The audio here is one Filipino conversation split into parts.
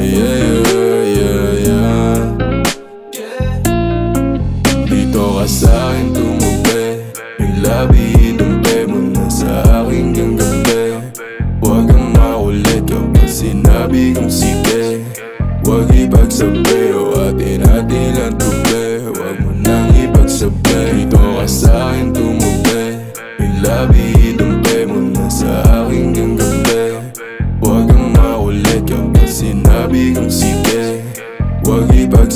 yeah, yeah, yeah yeah. Dito ka sa'kin tumupi Yung labi idumpi mo na sa akin ganggabi Huwag kang makulit kapag sinabi kong sige Huwag ipagsabi o atin-atin lang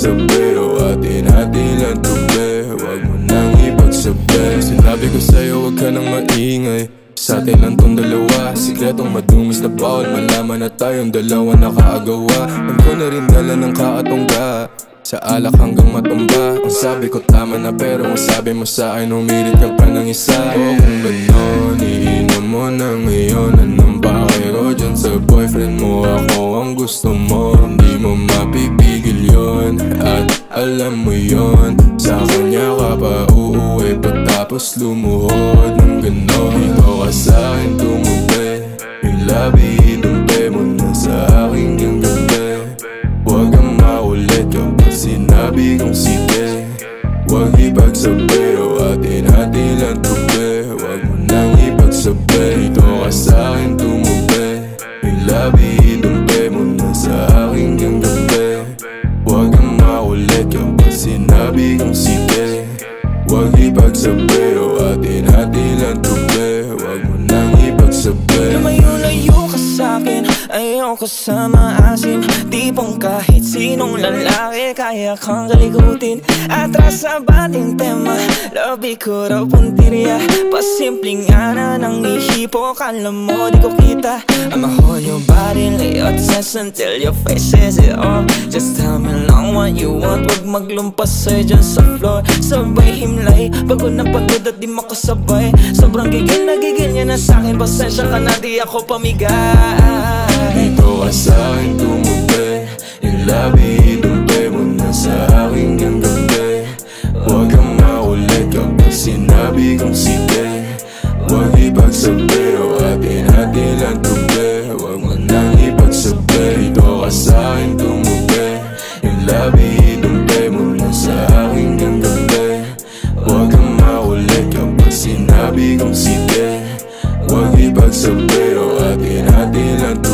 Ipagsabi o atin-atin ang tubi Huwag mo nang ipagsabi. Sinabi ko sa'yo huwag ka nang maingay. Sa atin lang tong dalawa. Sikretong madumis na bawal Malaman na tayong dalawa nakaagawa Huwag ko na rin dala ng kakatungga Sa alak hanggang matumba. Ang sabi ko tama na pero ang sabi mo sa akin Umirit ka pa ng isa. O kung ganon Iinom mo na ngayon. Anong bakero dyan sa boyfriend mo? Ako ang gusto mo. Hindi mo mapipigil yon At alam mo yon Sa kanya ka pa uuwi Pagtapos lumuhod ng ganon. Dito ka sa akin tumubi Yung labi idumpe mo na sa akin yung gabi. Huwag kang makulit kapag sinabi kong sige. Huwag ipagsabi o atin-atin lang tubi Huwag mo nang ipagsabi Ayoko sa maasin Tipong kahit sinong lalaki Kaya kang kalikutin Atras sa bating tema Labi ko raw puntirya Pasimpleng ana ng ihipo. Kala mo di ko kita. I'ma hold your body Lay your chest until your face says it all Just tell me lang what you want. Huwag maglumpas sa'yo dyan sa floor. Sabay himlay Pagod na pagod at di makasabay. Sobrang gigil na gigil niya na sa'kin. Pasensya ka na di ako pamigay. Dito ka sa akin tumubi. Yung labi idumpe atin-atin lang tubi Huwag mo nang ipagsabi Dito ka sa akin tumubi Yung labi idumpe mo na sa akin yung gabi Huwag kang makulit kapag sinabi kong sige Huwag ipagsabi o Huwag mo nang ipagsabi